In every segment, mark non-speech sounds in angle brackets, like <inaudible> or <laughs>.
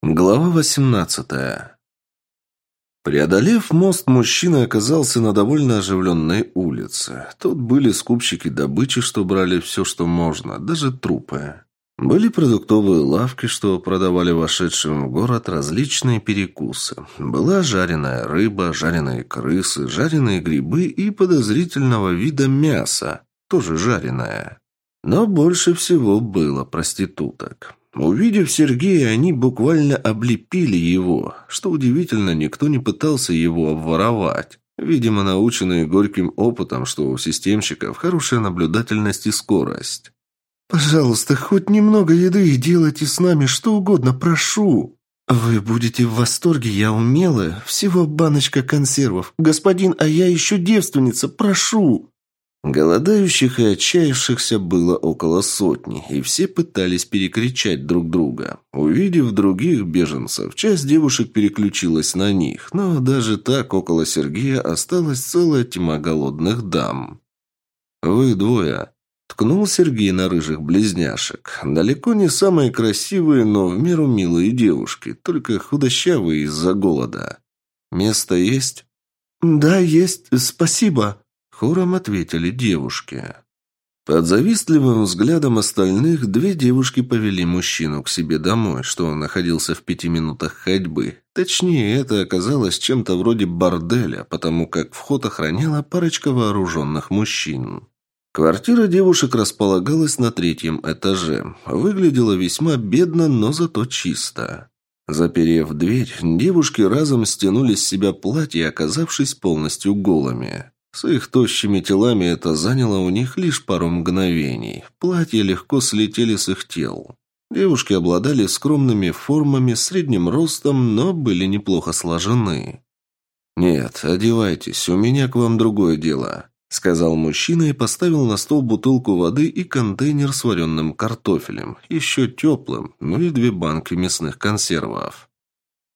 Глава восемнадцатая. Преодолев мост, мужчина оказался на довольно оживленной улице. Тут были скупщики добычи, что брали все, что можно, даже трупы. Были продуктовые лавки, что продавали вошедшим в город различные перекусы. Была жареная рыба, жареные крысы, жареные грибы и подозрительного вида мясо, тоже жареное. Но больше всего было проституток. Увидев Сергея, они буквально облепили его. Что удивительно, никто не пытался его обворовать. Видимо, наученные горьким опытом, что у системщиков хорошая наблюдательность и скорость. «Пожалуйста, хоть немного еды и делайте с нами что угодно, прошу!» «Вы будете в восторге, я умелая. Всего баночка консервов. Господин, а я еще девственница, прошу!» Голодающих и отчаявшихся было около сотни, и все пытались перекричать друг друга. Увидев других беженцев, часть девушек переключилась на них, но даже так около Сергея осталась целая тьма голодных дам. «Вы двое», — ткнул Сергей на рыжих близняшек. «Далеко не самые красивые, но в меру милые девушки, только худощавые из-за голода. Место есть?» «Да, есть, спасибо», Хором ответили девушки. Под завистливым взглядом остальных две девушки повели мужчину к себе домой, что он находился в пяти минутах ходьбы. Точнее, это оказалось чем-то вроде борделя, потому как вход охраняла парочка вооруженных мужчин. Квартира девушек располагалась на третьем этаже. Выглядела весьма бедно, но зато чисто. Заперев дверь, девушки разом стянули с себя платье, оказавшись полностью голыми. С их тощими телами это заняло у них лишь пару мгновений. Платья легко слетели с их тел. Девушки обладали скромными формами, средним ростом, но были неплохо сложены. «Нет, одевайтесь, у меня к вам другое дело», — сказал мужчина и поставил на стол бутылку воды и контейнер с вареным картофелем, еще теплым, ну и две банки мясных консервов.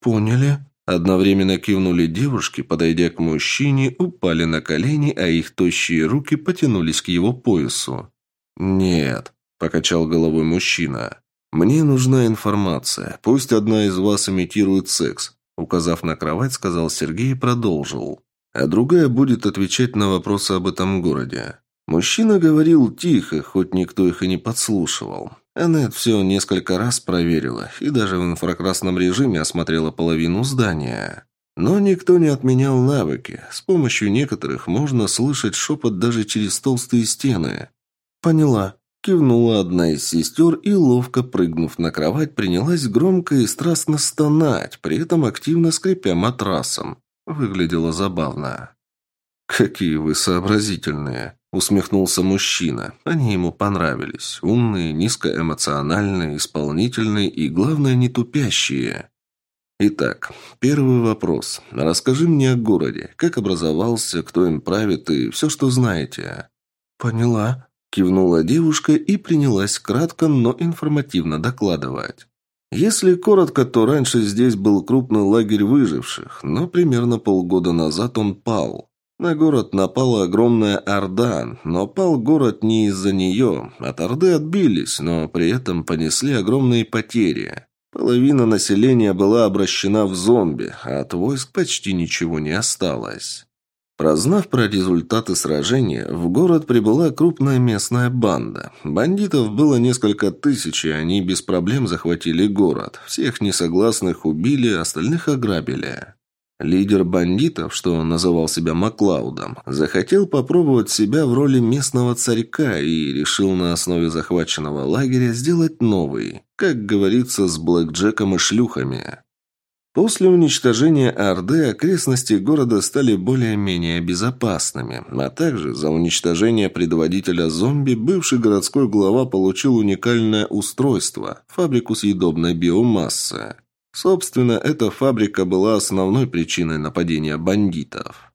«Поняли», Одновременно кивнули девушки, подойдя к мужчине, упали на колени, а их тощие руки потянулись к его поясу. «Нет», – покачал головой мужчина. «Мне нужна информация. Пусть одна из вас имитирует секс», – указав на кровать, сказал Сергей и продолжил. «А другая будет отвечать на вопросы об этом городе». Мужчина говорил тихо, хоть никто их и не подслушивал. Эннет все несколько раз проверила и даже в инфракрасном режиме осмотрела половину здания. Но никто не отменял навыки. С помощью некоторых можно слышать шепот даже через толстые стены. «Поняла», – кивнула одна из сестер и, ловко прыгнув на кровать, принялась громко и страстно стонать, при этом активно скрипя матрасом. Выглядело забавно. «Какие вы сообразительные!» Усмехнулся мужчина. Они ему понравились. Умные, низкоэмоциональные, исполнительные и, главное, не тупящие. Итак, первый вопрос. Расскажи мне о городе. Как образовался, кто им правит и все, что знаете. Поняла. Кивнула девушка и принялась кратко, но информативно докладывать. Если коротко, то раньше здесь был крупный лагерь выживших, но примерно полгода назад он пал. На город напала огромная Орда, но пал город не из-за нее. От Орды отбились, но при этом понесли огромные потери. Половина населения была обращена в зомби, а от войск почти ничего не осталось. Прознав про результаты сражения, в город прибыла крупная местная банда. Бандитов было несколько тысяч, и они без проблем захватили город. Всех несогласных убили, остальных ограбили. Лидер бандитов, что называл себя Маклаудом, захотел попробовать себя в роли местного царька и решил на основе захваченного лагеря сделать новый, как говорится, с блэкджеком и шлюхами. После уничтожения Орды окрестности города стали более-менее безопасными, а также за уничтожение предводителя зомби бывший городской глава получил уникальное устройство – фабрику съедобной биомассы. Собственно, эта фабрика была основной причиной нападения бандитов.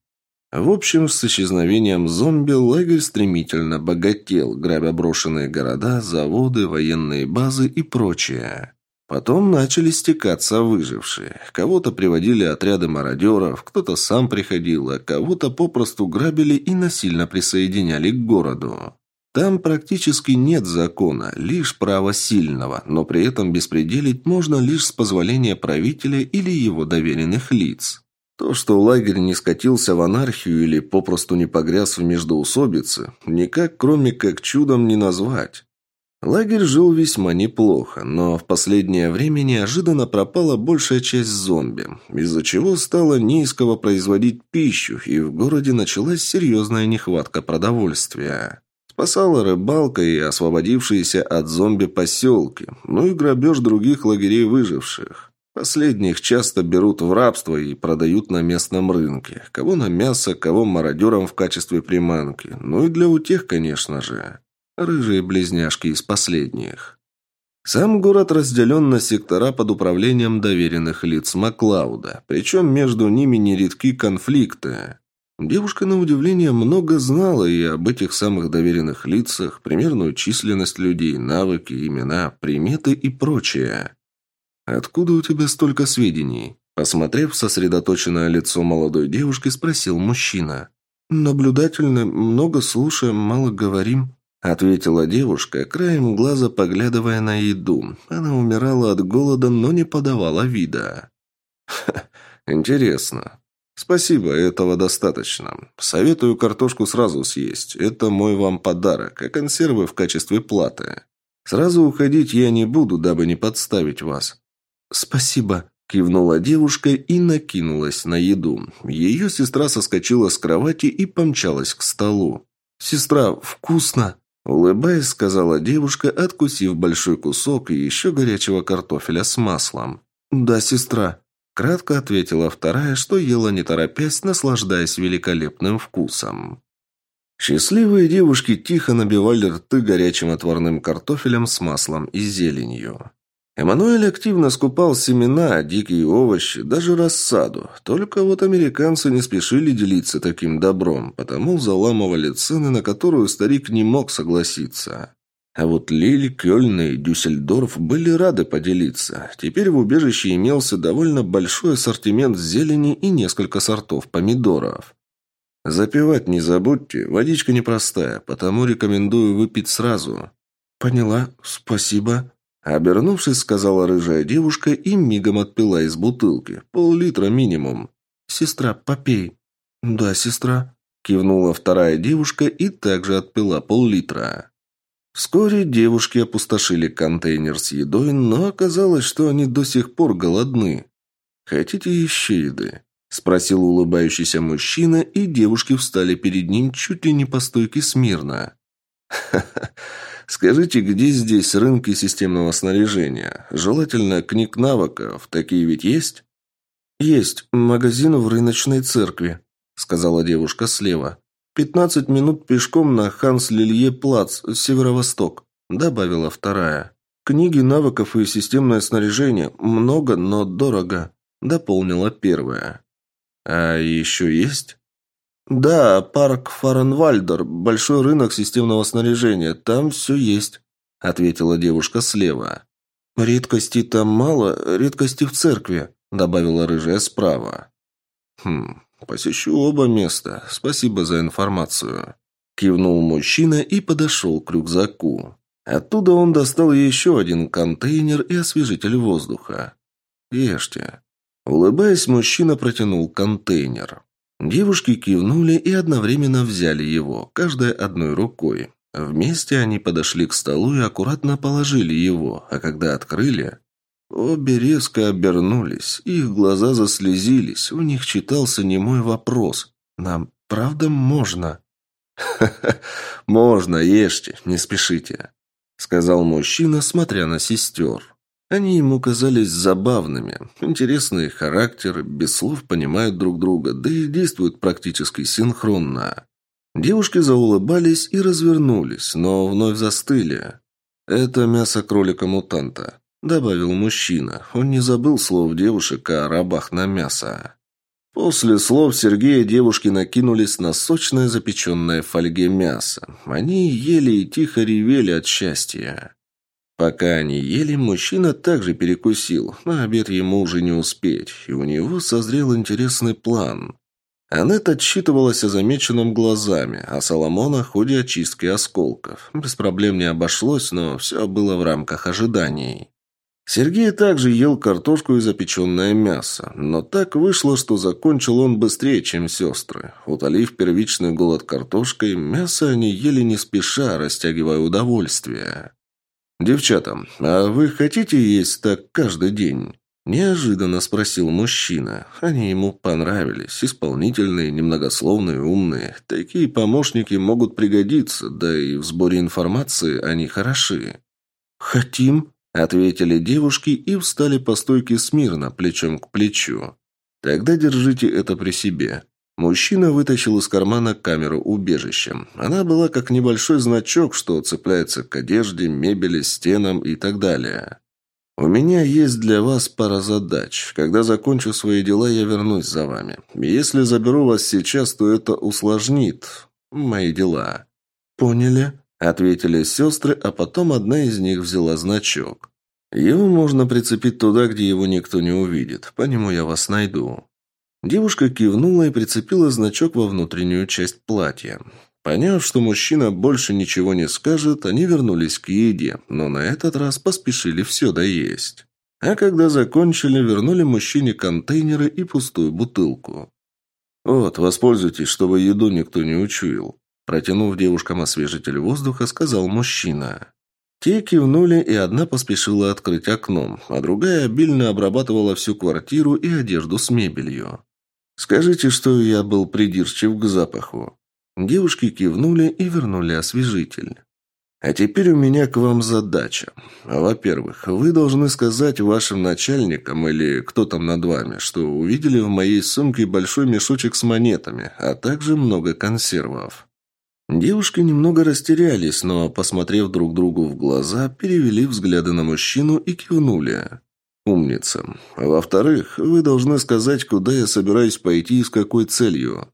В общем, с исчезновением зомби лагерь стремительно богател, грабя брошенные города, заводы, военные базы и прочее. Потом начали стекаться выжившие. Кого-то приводили отряды мародеров, кто-то сам приходил, а кого-то попросту грабили и насильно присоединяли к городу. Там практически нет закона, лишь право сильного, но при этом беспределить можно лишь с позволения правителя или его доверенных лиц. То, что лагерь не скатился в анархию или попросту не погряз в междоусобице, никак кроме как чудом не назвать. Лагерь жил весьма неплохо, но в последнее время неожиданно пропала большая часть зомби, из-за чего стало неисково производить пищу, и в городе началась серьезная нехватка продовольствия. Спасала рыбалка и освободившиеся от зомби поселки, ну и грабеж других лагерей выживших. Последних часто берут в рабство и продают на местном рынке. Кого на мясо, кого мародерам в качестве приманки. Ну и для утех, конечно же. Рыжие близняшки из последних. Сам город разделен на сектора под управлением доверенных лиц Маклауда, причем между ними нередки конфликты. Девушка, на удивление, много знала и об этих самых доверенных лицах, примерную численность людей, навыки, имена, приметы и прочее. «Откуда у тебя столько сведений?» Посмотрев сосредоточенное лицо молодой девушки, спросил мужчина. «Наблюдательно, много слушаем, мало говорим», — ответила девушка, краем глаза поглядывая на еду. Она умирала от голода, но не подавала вида. «Ха, интересно. «Спасибо, этого достаточно. Советую картошку сразу съесть. Это мой вам подарок, а консервы в качестве платы. Сразу уходить я не буду, дабы не подставить вас». «Спасибо», – кивнула девушка и накинулась на еду. Ее сестра соскочила с кровати и помчалась к столу. «Сестра, вкусно!» Улыбаясь, сказала девушка, откусив большой кусок еще горячего картофеля с маслом. «Да, сестра», Кратко ответила вторая, что ела не торопясь, наслаждаясь великолепным вкусом. Счастливые девушки тихо набивали рты горячим отварным картофелем с маслом и зеленью. Эммануэль активно скупал семена, дикие овощи, даже рассаду. Только вот американцы не спешили делиться таким добром, потому заламывали цены, на которую старик не мог согласиться. А вот Лиль, Кёльн и Дюссельдорф были рады поделиться. Теперь в убежище имелся довольно большой ассортимент зелени и несколько сортов помидоров. Запивать не забудьте, водичка непростая, потому рекомендую выпить сразу. Поняла, спасибо. Обернувшись, сказала рыжая девушка и мигом отпила из бутылки. Пол-литра минимум. Сестра, попей. Да, сестра. Кивнула вторая девушка и также отпила пол-литра. Вскоре девушки опустошили контейнер с едой, но оказалось, что они до сих пор голодны. «Хотите еще еды?» – спросил улыбающийся мужчина, и девушки встали перед ним чуть ли не по стойке смирно. «Ха-ха! Скажите, где здесь рынки системного снаряжения? Желательно книг навыков. Такие ведь есть?» «Есть. Магазин в рыночной церкви», – сказала девушка слева. «Пятнадцать минут пешком на Ханс-Лилье-Плац, северо-восток», – добавила вторая. «Книги навыков и системное снаряжение. Много, но дорого», – дополнила первая. «А еще есть?» «Да, парк Фаренвальдер, большой рынок системного снаряжения. Там все есть», – ответила девушка слева. «Редкостей там мало, редкости в церкви», – добавила рыжая справа. «Хм, «Посещу оба места. Спасибо за информацию». Кивнул мужчина и подошел к рюкзаку. Оттуда он достал еще один контейнер и освежитель воздуха. «Ешьте». Улыбаясь, мужчина протянул контейнер. Девушки кивнули и одновременно взяли его, каждая одной рукой. Вместе они подошли к столу и аккуратно положили его, а когда открыли, Обе резко обернулись, их глаза заслезились, у них читался немой вопрос. «Нам правда можно?» «Ха-ха, <laughs> можно, ешьте, не спешите», — сказал мужчина, смотря на сестер. Они ему казались забавными, интересные характеры, без слов понимают друг друга, да и действуют практически синхронно. Девушки заулыбались и развернулись, но вновь застыли. Это мясо кролика-мутанта. Добавил мужчина. Он не забыл слов девушек о рабах на мясо. После слов Сергея девушки накинулись на сочное запеченное в фольге мясо. Они ели и тихо ревели от счастья. Пока они ели, мужчина также перекусил. На обед ему уже не успеть, и у него созрел интересный план. Аннет отчитывалась о замеченном глазами, а Соломон о ходе очистки осколков. Без проблем не обошлось, но все было в рамках ожиданий. Сергей также ел картошку и запеченное мясо, но так вышло, что закончил он быстрее, чем сестры. Утолив первичный голод картошкой, мясо они ели не спеша, растягивая удовольствие. «Девчата, а вы хотите есть так каждый день?» Неожиданно спросил мужчина. Они ему понравились. Исполнительные, немногословные, умные. Такие помощники могут пригодиться, да и в сборе информации они хороши. «Хотим», — ответили девушки и встали по стойке смирно, плечом к плечу. «Тогда держите это при себе». Мужчина вытащил из кармана камеру убежища. Она была как небольшой значок, что цепляется к одежде, мебели, стенам и так далее. «У меня есть для вас пара задач. Когда закончу свои дела, я вернусь за вами. Если заберу вас сейчас, то это усложнит мои дела». «Поняли?» – ответили сестры, а потом одна из них взяла значок. «Его можно прицепить туда, где его никто не увидит. По нему я вас найду». Девушка кивнула и прицепила значок во внутреннюю часть платья. Поняв, что мужчина больше ничего не скажет, они вернулись к еде, но на этот раз поспешили все доесть. А когда закончили, вернули мужчине контейнеры и пустую бутылку. «Вот, воспользуйтесь, чтобы еду никто не учуял», протянув девушкам освежитель воздуха, сказал мужчина. Те кивнули, и одна поспешила открыть окном, а другая обильно обрабатывала всю квартиру и одежду с мебелью. «Скажите, что я был придирчив к запаху», Девушки кивнули и вернули освежитель. А теперь у меня к вам задача. Во-первых, вы должны сказать вашим начальникам или кто там над вами, что увидели в моей сумке большой мешочек с монетами, а также много консервов. Девушки немного растерялись, но, посмотрев друг другу в глаза, перевели взгляды на мужчину и кивнули. Умница. Во-вторых, вы должны сказать, куда я собираюсь пойти и с какой целью.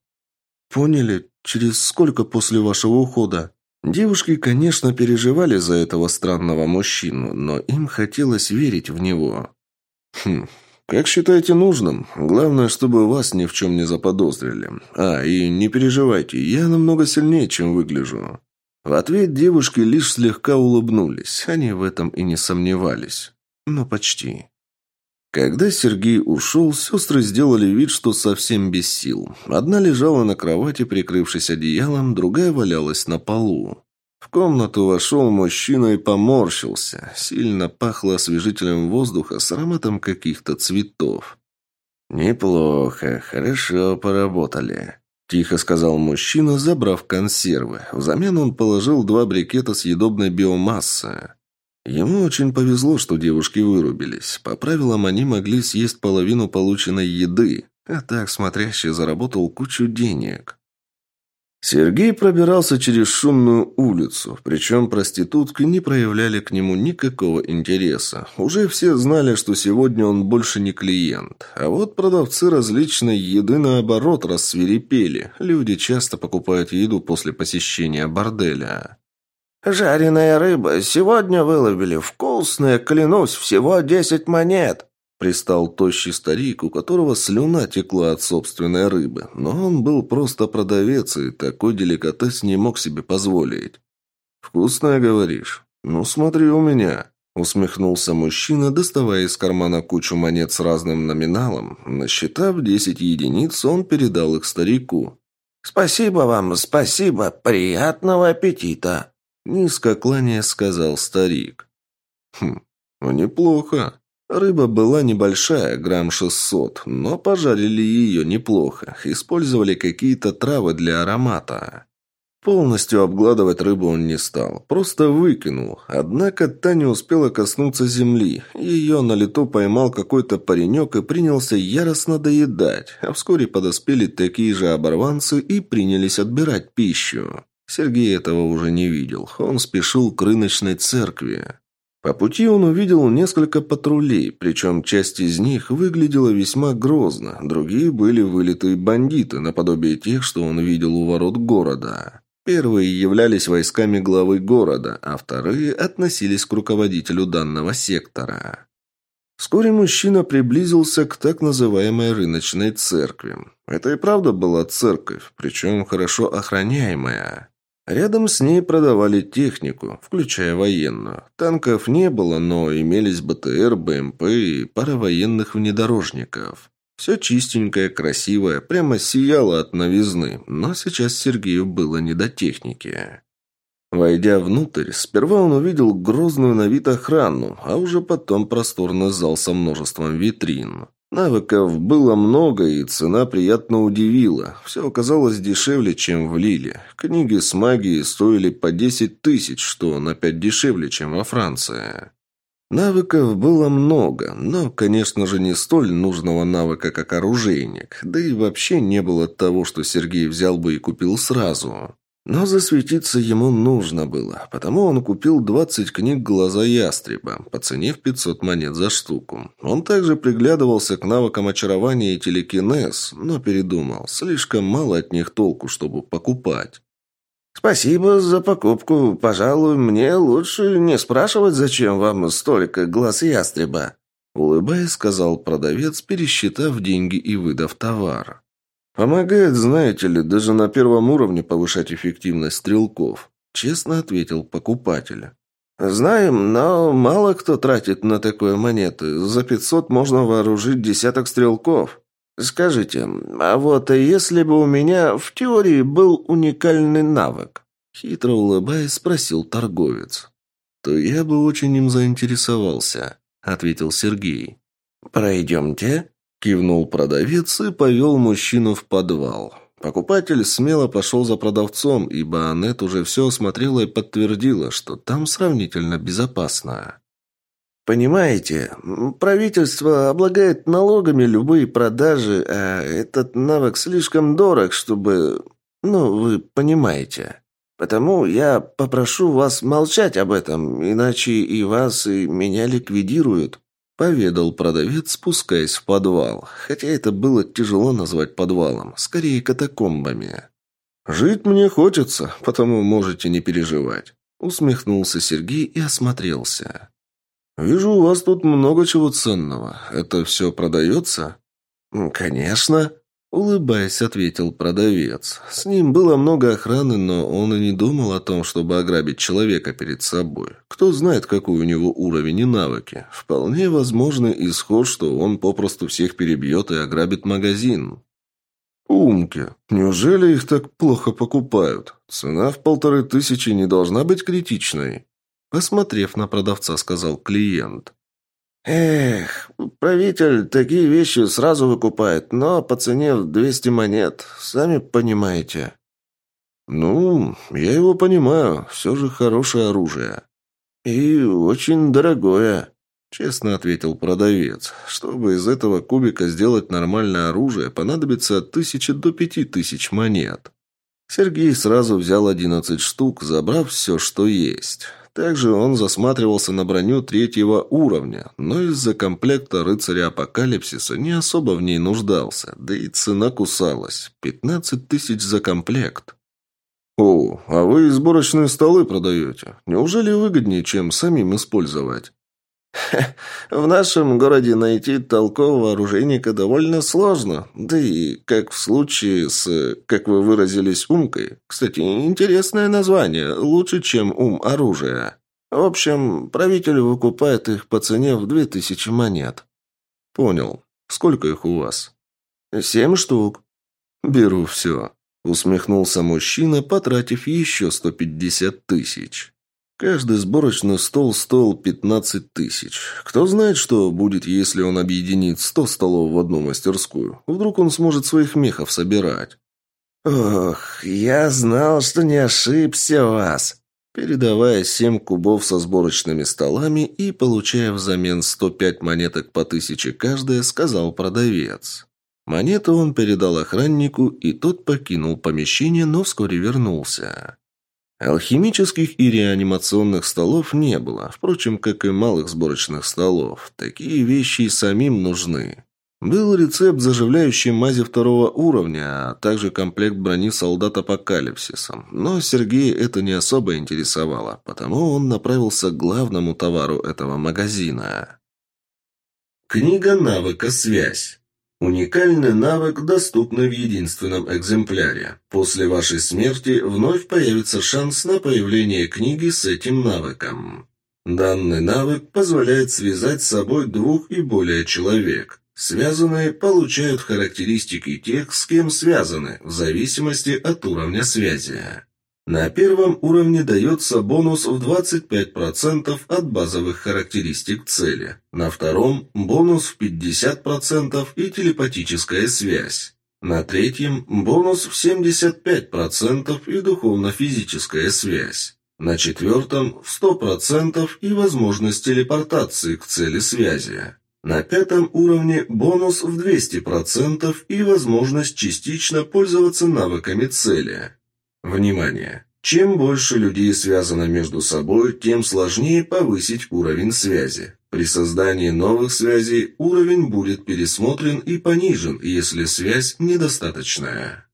Поняли, Через сколько после вашего ухода? Девушки, конечно, переживали за этого странного мужчину, но им хотелось верить в него. Хм, как считаете нужным? Главное, чтобы вас ни в чем не заподозрили. А, и не переживайте, я намного сильнее, чем выгляжу. В ответ девушки лишь слегка улыбнулись. Они в этом и не сомневались. Но почти. Когда Сергей ушел, сестры сделали вид, что совсем без сил. Одна лежала на кровати, прикрывшись одеялом, другая валялась на полу. В комнату вошел мужчина и поморщился. Сильно пахло освежителем воздуха с ароматом каких-то цветов. «Неплохо, хорошо поработали», – тихо сказал мужчина, забрав консервы. Взамен он положил два брикета съедобной биомассы. Ему очень повезло, что девушки вырубились. По правилам, они могли съесть половину полученной еды, а так смотрящий заработал кучу денег. Сергей пробирался через шумную улицу, причем проститутки не проявляли к нему никакого интереса. Уже все знали, что сегодня он больше не клиент. А вот продавцы различной еды наоборот рассверепели. Люди часто покупают еду после посещения борделя. «Жареная рыба. Сегодня выловили. Вкусная, клянусь, всего десять монет!» Пристал тощий старик, у которого слюна текла от собственной рыбы. Но он был просто продавец, и такой деликатес не мог себе позволить. «Вкусная, говоришь? Ну, смотри у меня!» Усмехнулся мужчина, доставая из кармана кучу монет с разным номиналом. Насчитав десять единиц, он передал их старику. «Спасибо вам, спасибо. Приятного аппетита!» Низко кланяя, сказал старик. Хм, ну неплохо. Рыба была небольшая, грамм шестьсот, но пожарили ее неплохо. Использовали какие-то травы для аромата. Полностью обгладывать рыбу он не стал, просто выкинул. Однако та не успела коснуться земли. Ее на лету поймал какой-то паренек и принялся яростно доедать, а вскоре подоспели такие же оборванцы и принялись отбирать пищу. Сергей этого уже не видел. Он спешил к рыночной церкви. По пути он увидел несколько патрулей, причем часть из них выглядела весьма грозно, другие были вылитые бандиты, наподобие тех, что он видел у ворот города. Первые являлись войсками главы города, а вторые относились к руководителю данного сектора. Вскоре мужчина приблизился к так называемой рыночной церкви. Это и правда была церковь, причем хорошо охраняемая. Рядом с ней продавали технику, включая военную. Танков не было, но имелись БТР, БМП и пара военных внедорожников. Все чистенькое, красивое, прямо сияло от новизны, но сейчас Сергею было не до техники. Войдя внутрь, сперва он увидел грозную на вид охрану, а уже потом просторный зал со множеством витрин. Навыков было много, и цена приятно удивила. Все оказалось дешевле, чем в Лиле. Книги с магией стоили по 10 тысяч, что на 5 дешевле, чем во Франции. Навыков было много, но, конечно же, не столь нужного навыка, как оружейник. Да и вообще не было того, что Сергей взял бы и купил сразу. Но засветиться ему нужно было, потому он купил 20 книг «Глаза ястреба», по цене в 500 монет за штуку. Он также приглядывался к навыкам очарования и телекинез, но передумал. Слишком мало от них толку, чтобы покупать. «Спасибо за покупку. Пожалуй, мне лучше не спрашивать, зачем вам столько глаз ястреба», улыбаясь, сказал продавец, пересчитав деньги и выдав товар. «Помогает, знаете ли, даже на первом уровне повышать эффективность стрелков», честно ответил покупатель. «Знаем, но мало кто тратит на такое монеты. За пятьсот можно вооружить десяток стрелков. Скажите, а вот если бы у меня в теории был уникальный навык?» Хитро улыбаясь, спросил торговец. «То я бы очень им заинтересовался», — ответил Сергей. «Пройдемте?» Кивнул продавец и повел мужчину в подвал. Покупатель смело пошел за продавцом, ибо Аннет уже все осмотрела и подтвердила, что там сравнительно безопасно. «Понимаете, правительство облагает налогами любые продажи, а этот навык слишком дорог, чтобы... Ну, вы понимаете. Потому я попрошу вас молчать об этом, иначе и вас, и меня ликвидируют». Поведал продавец, спускаясь в подвал. Хотя это было тяжело назвать подвалом, скорее катакомбами. «Жить мне хочется, потому можете не переживать», — усмехнулся Сергей и осмотрелся. «Вижу, у вас тут много чего ценного. Это все продается?» «Конечно», Улыбаясь, ответил продавец. С ним было много охраны, но он и не думал о том, чтобы ограбить человека перед собой. Кто знает, какой у него уровень и навыки. Вполне возможный исход, что он попросту всех перебьет и ограбит магазин. Умки. Неужели их так плохо покупают? Цена в полторы тысячи не должна быть критичной. Посмотрев на продавца, сказал клиент. «Эх, правитель такие вещи сразу выкупает, но по цене в 200 монет, сами понимаете». «Ну, я его понимаю, все же хорошее оружие». «И очень дорогое», — честно ответил продавец. «Чтобы из этого кубика сделать нормальное оружие, понадобится от тысячи до пяти тысяч монет». Сергей сразу взял одиннадцать штук, забрав все, что есть. Также он засматривался на броню третьего уровня, но из-за комплекта рыцаря апокалипсиса не особо в ней нуждался, да и цена кусалась. Пятнадцать тысяч за комплект. «О, а вы сборочные столы продаете. Неужели выгоднее, чем самим использовать?» <laughs> В нашем городе найти толкового оружейника довольно сложно. Да и как в случае с, как вы выразились, умкой. Кстати, интересное название. Лучше, чем ум оружия. В общем, правитель выкупает их по цене в две тысячи монет. Понял. Сколько их у вас? Семь штук. Беру все. Усмехнулся мужчина, потратив еще сто пятьдесят тысяч. Каждый сборочный стол стоил 15 тысяч. Кто знает, что будет, если он объединит 100 столов в одну мастерскую. Вдруг он сможет своих мехов собирать. «Ох, я знал, что не ошибся вас!» Передавая семь кубов со сборочными столами и получая взамен 105 монеток по тысяче каждая, сказал продавец. Монету он передал охраннику, и тот покинул помещение, но вскоре вернулся. Алхимических и реанимационных столов не было, впрочем, как и малых сборочных столов. Такие вещи и самим нужны. Был рецепт заживляющей мази второго уровня, а также комплект брони солдат Апокалипсиса. Но Сергея это не особо интересовало, потому он направился к главному товару этого магазина. Книга навыка «Связь». Уникальный навык, доступный в единственном экземпляре. После вашей смерти вновь появится шанс на появление книги с этим навыком. Данный навык позволяет связать с собой двух и более человек. Связанные получают характеристики тех, с кем связаны, в зависимости от уровня связи. На первом уровне дается бонус в 25% от базовых характеристик цели. На втором – бонус в 50% и телепатическая связь. На третьем – бонус в 75% и духовно-физическая связь. На четвертом – в 100% и возможность телепортации к цели связи. На пятом уровне бонус в 200% и возможность частично пользоваться навыками цели. Внимание! Чем больше людей связано между собой, тем сложнее повысить уровень связи. При создании новых связей уровень будет пересмотрен и понижен, если связь недостаточная.